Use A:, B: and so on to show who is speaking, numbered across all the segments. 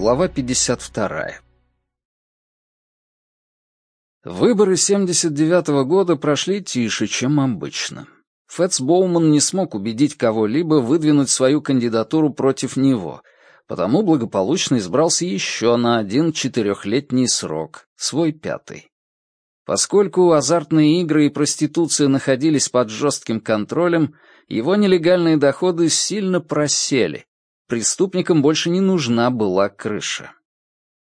A: Глава 52. Выборы 79 -го года прошли тише, чем обычно. Фэтс Боуман не смог убедить кого-либо выдвинуть свою кандидатуру против него, потому благополучно избрался еще на один четырехлетний срок, свой пятый. Поскольку азартные игры и проституция находились под жестким контролем, его нелегальные доходы сильно просели, Преступникам больше не нужна была крыша.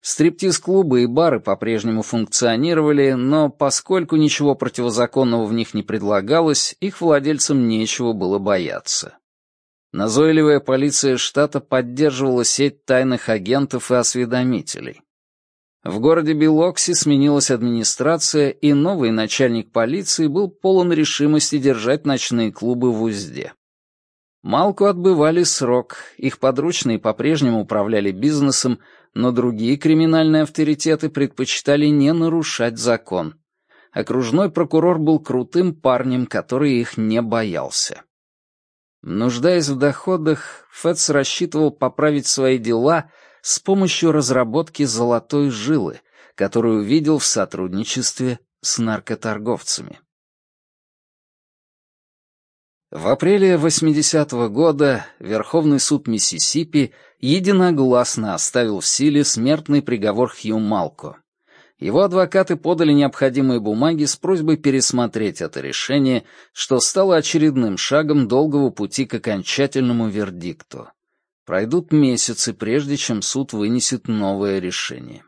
A: Стриптиз-клубы и бары по-прежнему функционировали, но поскольку ничего противозаконного в них не предлагалось, их владельцам нечего было бояться. Назойливая полиция штата поддерживала сеть тайных агентов и осведомителей. В городе Белокси сменилась администрация, и новый начальник полиции был полон решимости держать ночные клубы в узде. Малку отбывали срок, их подручные по-прежнему управляли бизнесом, но другие криминальные авторитеты предпочитали не нарушать закон. Окружной прокурор был крутым парнем, который их не боялся. Нуждаясь в доходах, Фэтс рассчитывал поправить свои дела с помощью разработки золотой жилы, которую увидел в сотрудничестве с наркоторговцами. В апреле 80-го года Верховный суд Миссисипи единогласно оставил в силе смертный приговор Хью Малко. Его адвокаты подали необходимые бумаги с просьбой пересмотреть это решение, что стало очередным шагом долгого пути к окончательному вердикту. Пройдут месяцы, прежде чем суд вынесет новое решение.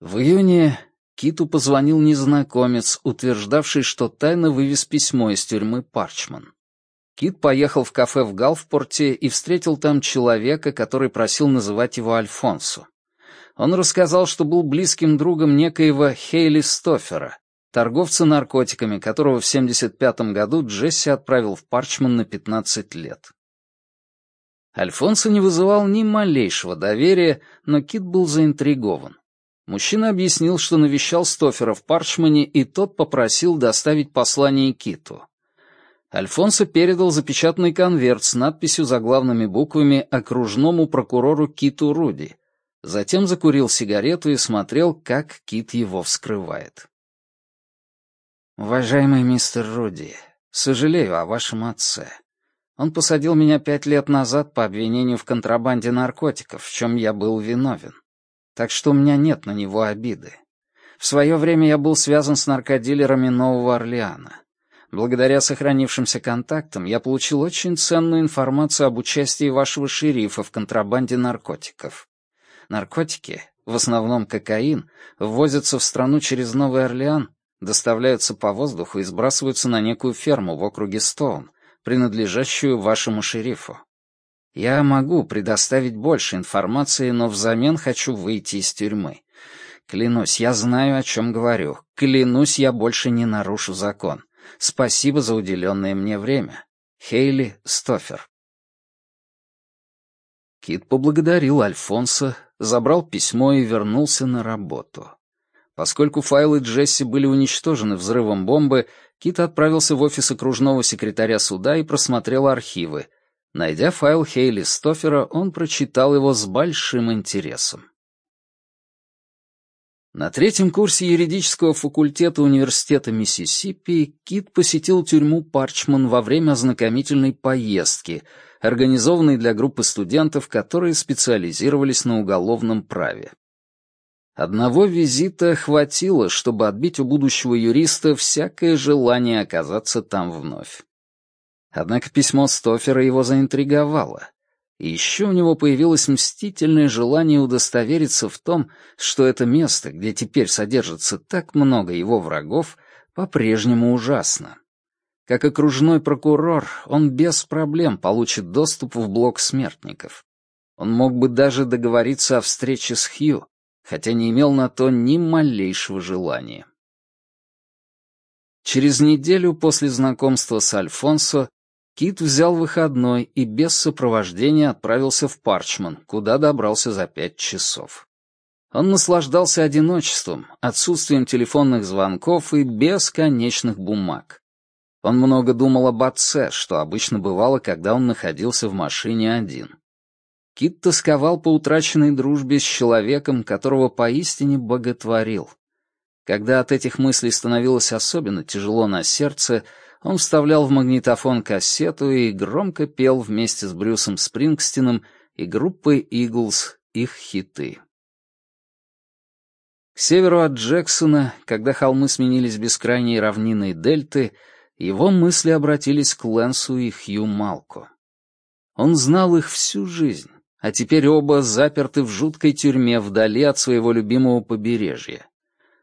A: В июне Киту позвонил незнакомец, утверждавший, что тайно вывез письмо из тюрьмы Парчман. Кит поехал в кафе в Галфпорте и встретил там человека, который просил называть его Альфонсо. Он рассказал, что был близким другом некоего Хейли Стофера, торговца наркотиками, которого в 75 году Джесси отправил в Парчман на 15 лет. Альфонсо не вызывал ни малейшего доверия, но Кит был заинтригован. Мужчина объяснил, что навещал Стофера в Парчмане, и тот попросил доставить послание Киту. Альфонсо передал запечатанный конверт с надписью заглавными буквами окружному прокурору Киту Руди. Затем закурил сигарету и смотрел, как Кит его вскрывает. «Уважаемый мистер Руди, сожалею о вашем отце. Он посадил меня пять лет назад по обвинению в контрабанде наркотиков, в чем я был виновен так что у меня нет на него обиды. В свое время я был связан с наркодилерами Нового Орлеана. Благодаря сохранившимся контактам я получил очень ценную информацию об участии вашего шерифа в контрабанде наркотиков. Наркотики, в основном кокаин, ввозятся в страну через Новый Орлеан, доставляются по воздуху и сбрасываются на некую ферму в округе Стоун, принадлежащую вашему шерифу. Я могу предоставить больше информации, но взамен хочу выйти из тюрьмы. Клянусь, я знаю, о чем говорю. Клянусь, я больше не нарушу закон. Спасибо за уделенное мне время. Хейли Стофер. Кит поблагодарил Альфонса, забрал письмо и вернулся на работу. Поскольку файлы Джесси были уничтожены взрывом бомбы, Кит отправился в офис окружного секретаря суда и просмотрел архивы — Найдя файл Хейли Стофера, он прочитал его с большим интересом. На третьем курсе юридического факультета Университета Миссисипи Кит посетил тюрьму Парчман во время ознакомительной поездки, организованной для группы студентов, которые специализировались на уголовном праве. Одного визита хватило, чтобы отбить у будущего юриста всякое желание оказаться там вновь. Однако письмо Стофера его заинтриговало. И еще у него появилось мстительное желание удостовериться в том, что это место, где теперь содержится так много его врагов, по-прежнему ужасно. Как окружной прокурор, он без проблем получит доступ в блок смертников. Он мог бы даже договориться о встрече с Хью, хотя не имел на то ни малейшего желания. Через неделю после знакомства с Альфонсо Кит взял выходной и без сопровождения отправился в Парчман, куда добрался за пять часов. Он наслаждался одиночеством, отсутствием телефонных звонков и бесконечных бумаг. Он много думал об отце, что обычно бывало, когда он находился в машине один. Кит тосковал по утраченной дружбе с человеком, которого поистине боготворил. Когда от этих мыслей становилось особенно тяжело на сердце, он вставлял в магнитофон кассету и громко пел вместе с Брюсом Спрингстином и группой «Иглз» их хиты. К северу от Джексона, когда холмы сменились бескрайней равниной дельты, его мысли обратились к Лэнсу и Хью Малко. Он знал их всю жизнь, а теперь оба заперты в жуткой тюрьме вдали от своего любимого побережья.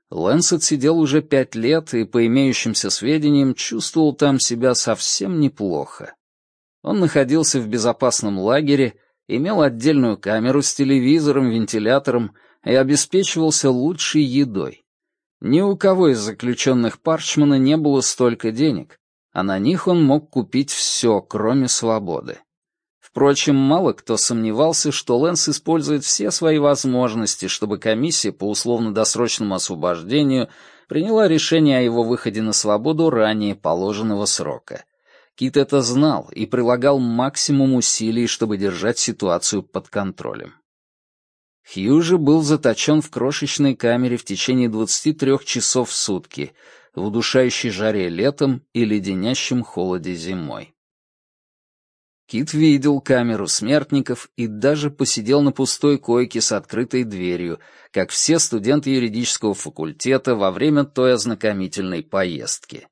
A: Лэнс отсидел уже пять лет и, по имеющимся сведениям, чувствовал там себя совсем неплохо. Он находился в безопасном лагере, имел отдельную камеру с телевизором, вентилятором и обеспечивался лучшей едой. Ни у кого из заключенных Парчмана не было столько денег, а на них он мог купить все, кроме свободы. Впрочем, мало кто сомневался, что Лэнс использует все свои возможности, чтобы комиссия по условно-досрочному освобождению приняла решение о его выходе на свободу ранее положенного срока. Кит это знал и прилагал максимум усилий, чтобы держать ситуацию под контролем. Хью же был заточен в крошечной камере в течение 23 часов в сутки, в удушающей жаре летом и леденящем холоде зимой. Кит видел камеру смертников и даже посидел на пустой койке с открытой дверью, как все студенты юридического факультета во время той ознакомительной поездки.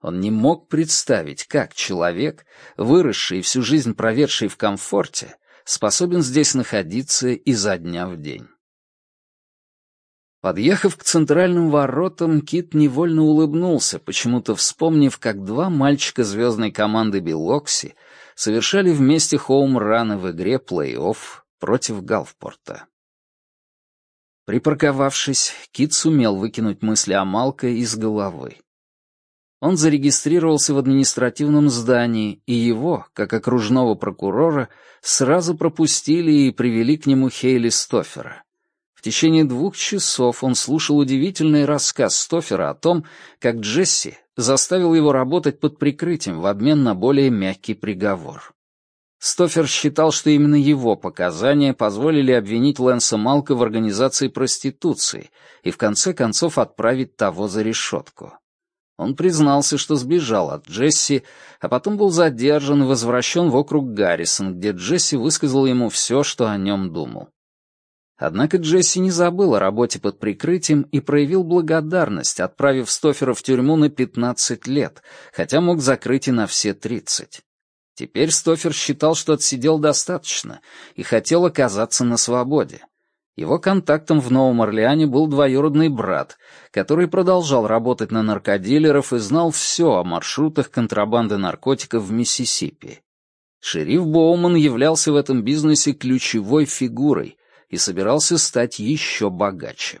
A: Он не мог представить, как человек, выросший и всю жизнь проведший в комфорте, способен здесь находиться изо дня в день. Подъехав к центральным воротам, Кит невольно улыбнулся, почему-то вспомнив, как два мальчика звездной команды Билокси совершали вместе хоум-раны в игре плей-офф против Галфпорта. Припарковавшись, Кит сумел выкинуть мысли о Малко из головы. Он зарегистрировался в административном здании, и его, как окружного прокурора, сразу пропустили и привели к нему Хейли Стофера. Течение двух часов он слушал удивительный рассказ Стофера о том, как Джесси заставил его работать под прикрытием в обмен на более мягкий приговор. Стофер считал, что именно его показания позволили обвинить Лэнса Малка в организации проституции и в конце концов отправить того за решетку. Он признался, что сбежал от Джесси, а потом был задержан и возвращен в округ Гаррисон, где Джесси высказал ему все, что о нем думал. Однако Джесси не забыл о работе под прикрытием и проявил благодарность, отправив Стофера в тюрьму на 15 лет, хотя мог закрыть и на все 30. Теперь Стофер считал, что отсидел достаточно и хотел оказаться на свободе. Его контактом в Новом Орлеане был двоюродный брат, который продолжал работать на наркодилеров и знал все о маршрутах контрабанды наркотиков в Миссисипи. Шериф Боуман являлся в этом бизнесе ключевой фигурой, и собирался стать еще богаче.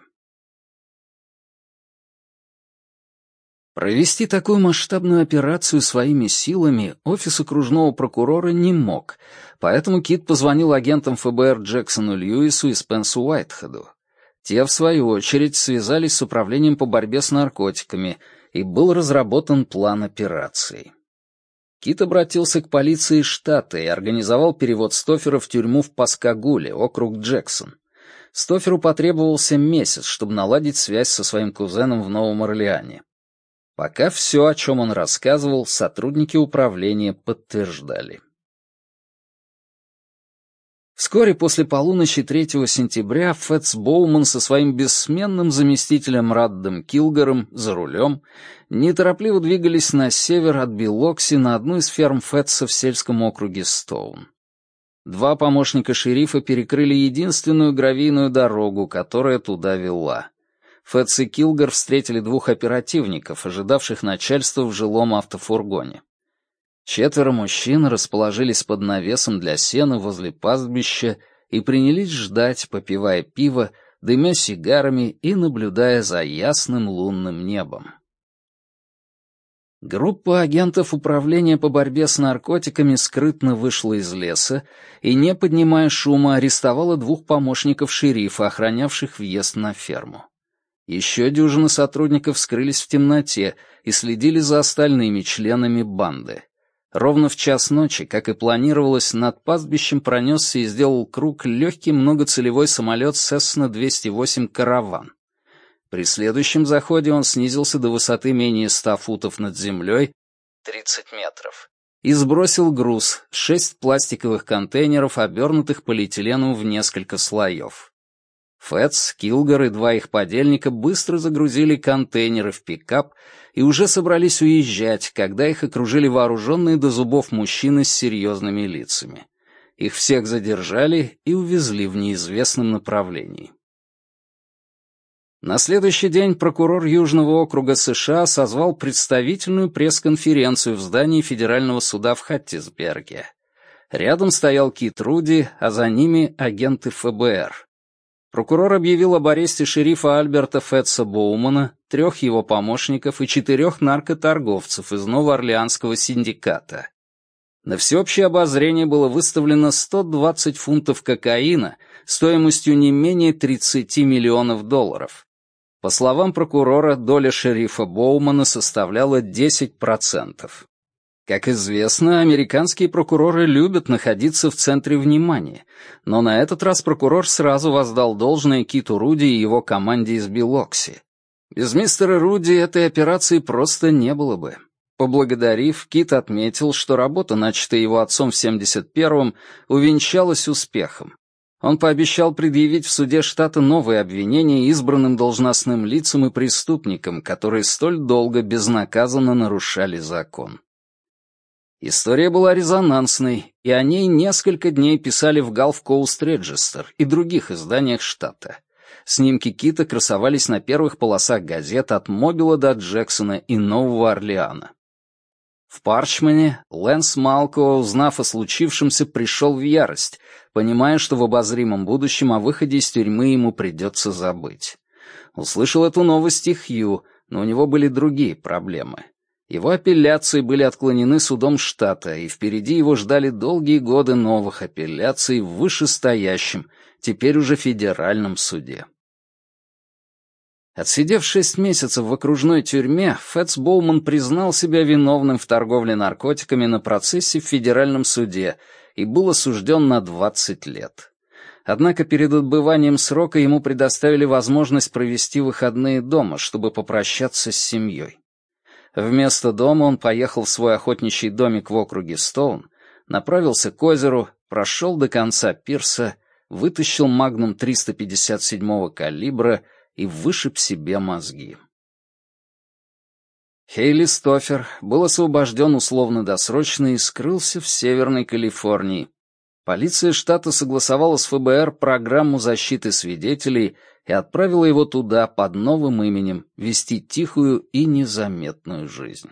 A: Провести такую масштабную операцию своими силами офис окружного прокурора не мог, поэтому Кит позвонил агентам ФБР Джексону Льюису и Спенсу Уайтхеду. Те, в свою очередь, связались с управлением по борьбе с наркотиками, и был разработан план операции. Кит обратился к полиции штата и организовал перевод Стофера в тюрьму в Паскагуле, округ Джексон. Стоферу потребовался месяц, чтобы наладить связь со своим кузеном в Новом Орлеане. Пока все, о чем он рассказывал, сотрудники управления подтверждали. Вскоре после полуночи 3 сентября Фэтс Боуман со своим бессменным заместителем Раддом Килгаром за рулем неторопливо двигались на север от Билокси на одну из ферм Фэтса в сельском округе Стоун. Два помощника шерифа перекрыли единственную гравийную дорогу, которая туда вела. Фэтс и Килгар встретили двух оперативников, ожидавших начальства в жилом автофургоне. Четверо мужчин расположились под навесом для сена возле пастбища и принялись ждать, попивая пиво, дымя сигарами и наблюдая за ясным лунным небом. Группа агентов Управления по борьбе с наркотиками скрытно вышла из леса и, не поднимая шума, арестовала двух помощников шерифа, охранявших въезд на ферму. Еще дюжина сотрудников скрылись в темноте и следили за остальными членами банды. Ровно в час ночи, как и планировалось, над пастбищем пронесся и сделал круг легкий многоцелевой самолет Cessna-208 «Караван». При следующем заходе он снизился до высоты менее 100 футов над землей, 30 метров, и сбросил груз, шесть пластиковых контейнеров, обернутых полиэтиленом в несколько слоев. Фэтс, Килгар и два их подельника быстро загрузили контейнеры в пикап и уже собрались уезжать, когда их окружили вооруженные до зубов мужчины с серьезными лицами. Их всех задержали и увезли в неизвестном направлении. На следующий день прокурор Южного округа США созвал представительную пресс-конференцию в здании Федерального суда в Хаттисберге. Рядом стоял Кит Руди, а за ними агенты ФБР. Прокурор объявил об аресте шерифа Альберта Фетса Боумана, трех его помощников и четырех наркоторговцев из Новоорлеанского синдиката. На всеобщее обозрение было выставлено 120 фунтов кокаина стоимостью не менее 30 миллионов долларов. По словам прокурора, доля шерифа Боумана составляла 10%. Как известно, американские прокуроры любят находиться в центре внимания, но на этот раз прокурор сразу воздал должное Киту Руди и его команде из Билокси. Без мистера Руди этой операции просто не было бы. Поблагодарив, Кит отметил, что работа, начатая его отцом в 71-м, увенчалась успехом. Он пообещал предъявить в суде штата новые обвинения избранным должностным лицам и преступникам, которые столь долго безнаказанно нарушали закон. История была резонансной, и о ней несколько дней писали в Gulf Coast Register и других изданиях штата. Снимки Кита красовались на первых полосах газет от Мобила до Джексона и Нового Орлеана. В Парчмане Лэнс Малко, узнав о случившемся, пришел в ярость, понимая, что в обозримом будущем о выходе из тюрьмы ему придется забыть. Услышал эту новость и Хью, но у него были другие проблемы. Его апелляции были отклонены судом штата, и впереди его ждали долгие годы новых апелляций в вышестоящем, теперь уже федеральном суде. Отсидев шесть месяцев в окружной тюрьме, Фэтс Боуман признал себя виновным в торговле наркотиками на процессе в федеральном суде и был осужден на 20 лет. Однако перед отбыванием срока ему предоставили возможность провести выходные дома, чтобы попрощаться с семьей. Вместо дома он поехал в свой охотничий домик в округе Стоун, направился к озеру, прошел до конца пирса, вытащил магнум 357-го калибра и вышиб себе мозги. Хейли Стофер был освобожден условно-досрочно и скрылся в Северной Калифорнии. Полиция штата согласовала с ФБР программу защиты свидетелей и отправила его туда под новым именем вести тихую и незаметную жизнь.